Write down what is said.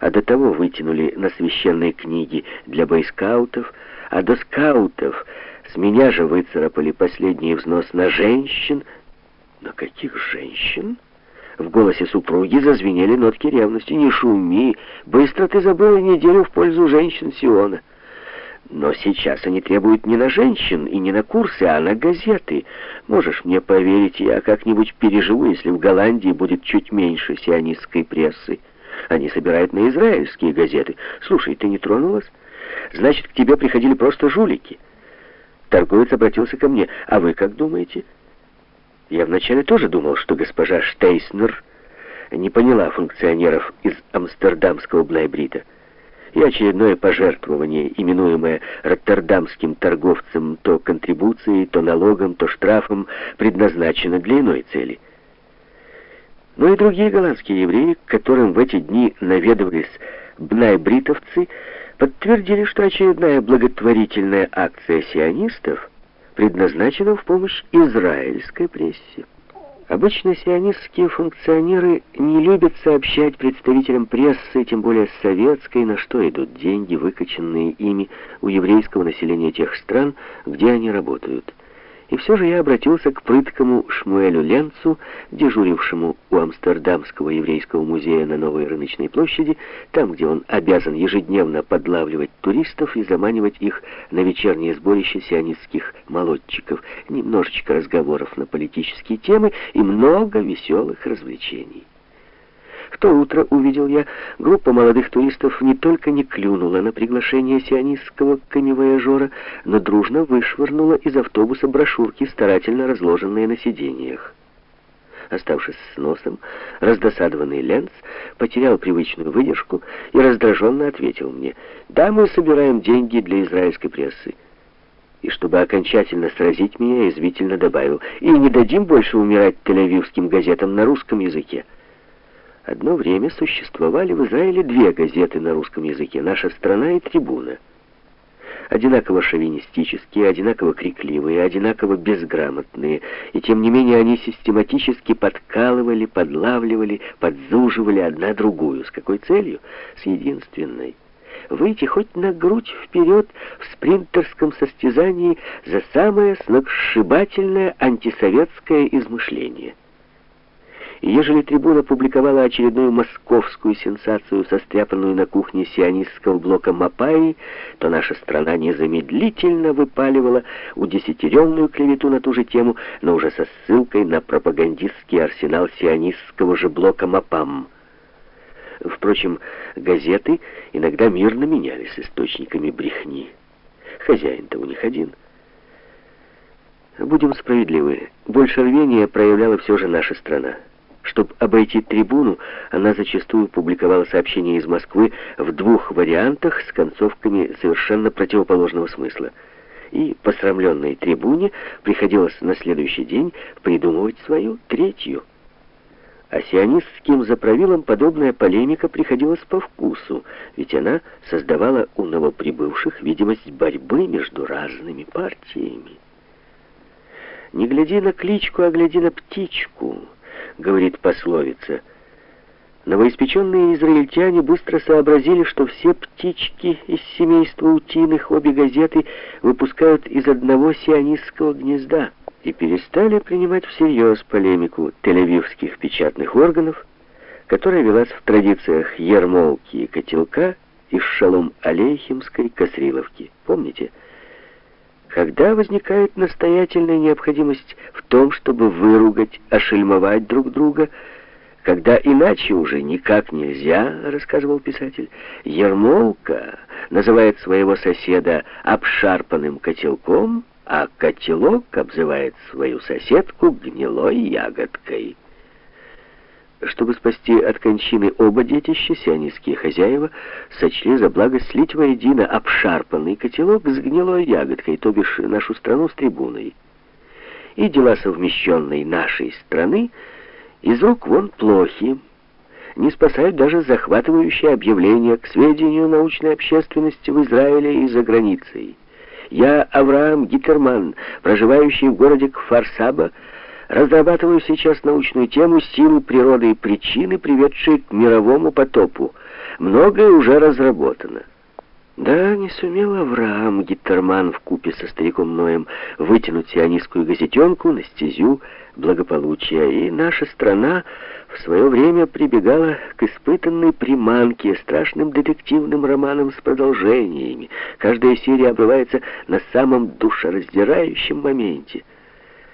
а до того вытянули на священные книги для бойскаутов, а до скаутов с меня же выцарапали последний взнос на женщин. На каких женщин? В голосе супруги зазвенели нотки ревности. «Не шуми! Быстро ты забыла неделю в пользу женщин Сиона!» Но сейчас они требуют не на женщин и не на курсы, а на газеты. Можешь мне поверить, я как-нибудь переживу, если в Голландии будет чуть меньше сионистской прессы. Они собирают на израильские газеты. Слушай, ты не тронулась? Значит, к тебе приходили просто жулики. Торговец обратился ко мне. А вы как думаете? Я вначале тоже думал, что госпожа Штейснер не поняла функционеров из амстердамского Блайбрита и очередное пожертвование, именуемое роттердамским торговцем то контрибуцией, то налогом, то штрафом, предназначено для иной цели. Но и другие голландские евреи, к которым в эти дни наведывались бнайбритовцы, подтвердили, что очередная благотворительная акция сионистов предназначена в помощь израильской прессе. Обычно сионистские функционеры не любят сообщать представителям прессы, тем более советской, на что идут деньги, выкачанные ими у еврейского населения тех стран, где они работают. И все же я обратился к прыткому Шмуэлю Ленцу, дежурившему у Амстердамского еврейского музея на Новой рыночной площади, там, где он обязан ежедневно подлавливать туристов и заманивать их на вечернее сборище сионистских молодчиков, немножечко разговоров на политические темы и много веселых развлечений. В то утро, увидел я, группа молодых туристов не только не клюнула на приглашение сионистского камевояжера, но дружно вышвырнула из автобуса брошюрки, старательно разложенные на сиденьях. Оставшись с носом, раздосадованный Ленц потерял привычную выдержку и раздраженно ответил мне, «Да, мы собираем деньги для израильской прессы». И чтобы окончательно сразить меня, извительно добавил, «И не дадим больше умирать тель-авивским газетам на русском языке». Одно время существовали в Израиле две газеты на русском языке «Наша страна» и «Трибуна». Одинаково шовинистические, одинаково крикливые, одинаково безграмотные, и тем не менее они систематически подкалывали, подлавливали, подзуживали одна другую. С какой целью? С единственной выйти хоть на грудь вперед в спринтерском состязании за самое сногсшибательное антисоветское измышление – ежели трибуна публиковала очередную московскую сенсацию, состряпанную на кухне сионистского блока Мапаи, то наша страна незамедлительно выпаливала удесятеренную клевету на ту же тему, но уже со ссылкой на пропагандистский арсенал сионистского же блока Мапам. Впрочем, газеты иногда мирно менялись источниками брехни. Хозяин-то у них один. Будем справедливы, больше рвения проявляла все же наша страна. Чтобы обойти трибуну, она зачастую публиковала сообщения из Москвы в двух вариантах с концовками совершенно противоположного смысла. И посрамленной трибуне приходилось на следующий день придумывать свою третью. А сионистским заправилам подобная полемика приходилась по вкусу, ведь она создавала у новоприбывших видимость борьбы между разными партиями. «Не гляди на кличку, а гляди на птичку», говорит пословица. Новоиспеченные израильтяне быстро сообразили, что все птички из семейства утиных обе газеты выпускают из одного сионистского гнезда и перестали принимать всерьез полемику тель-авивских печатных органов, которая велась в традициях Ермолки и Котелка из Шалом Алейхимской Касриловки. Помните? Когда возникает настоятельная необходимость в том, чтобы выругать, ошельмовать друг друга, когда иначе уже никак нельзя, рассказывал писатель, Ермолка называет своего соседа обшарпанным котелком, а котелок обзывает свою соседку гнилой ягодкой. Чтобы спасти от кончины оба детища, сионистские хозяева сочли за благо слить воедино обшарпанный котелок с гнилой ягодкой, то бишь нашу страну с трибуной. И дела совмещенной нашей страны из рук вон плохи. Не спасают даже захватывающие объявления к сведению научной общественности в Израиле и за границей. Я, Авраам Гитерман, проживающий в городе Кфарсаба, Разрабатываю сейчас научную тему силы природы и причины, приведшие к мировому потопу. многое уже разработано. Да, не сумел Авраам Гиттерман в купе со стариком Ноем вытянуть сионистскую газетенку на стезю благополучия, и наша страна в свое время прибегала к испытанной приманке, страшным детективным романам с продолжениями. Каждая серия обрывается на самом душераздирающем моменте —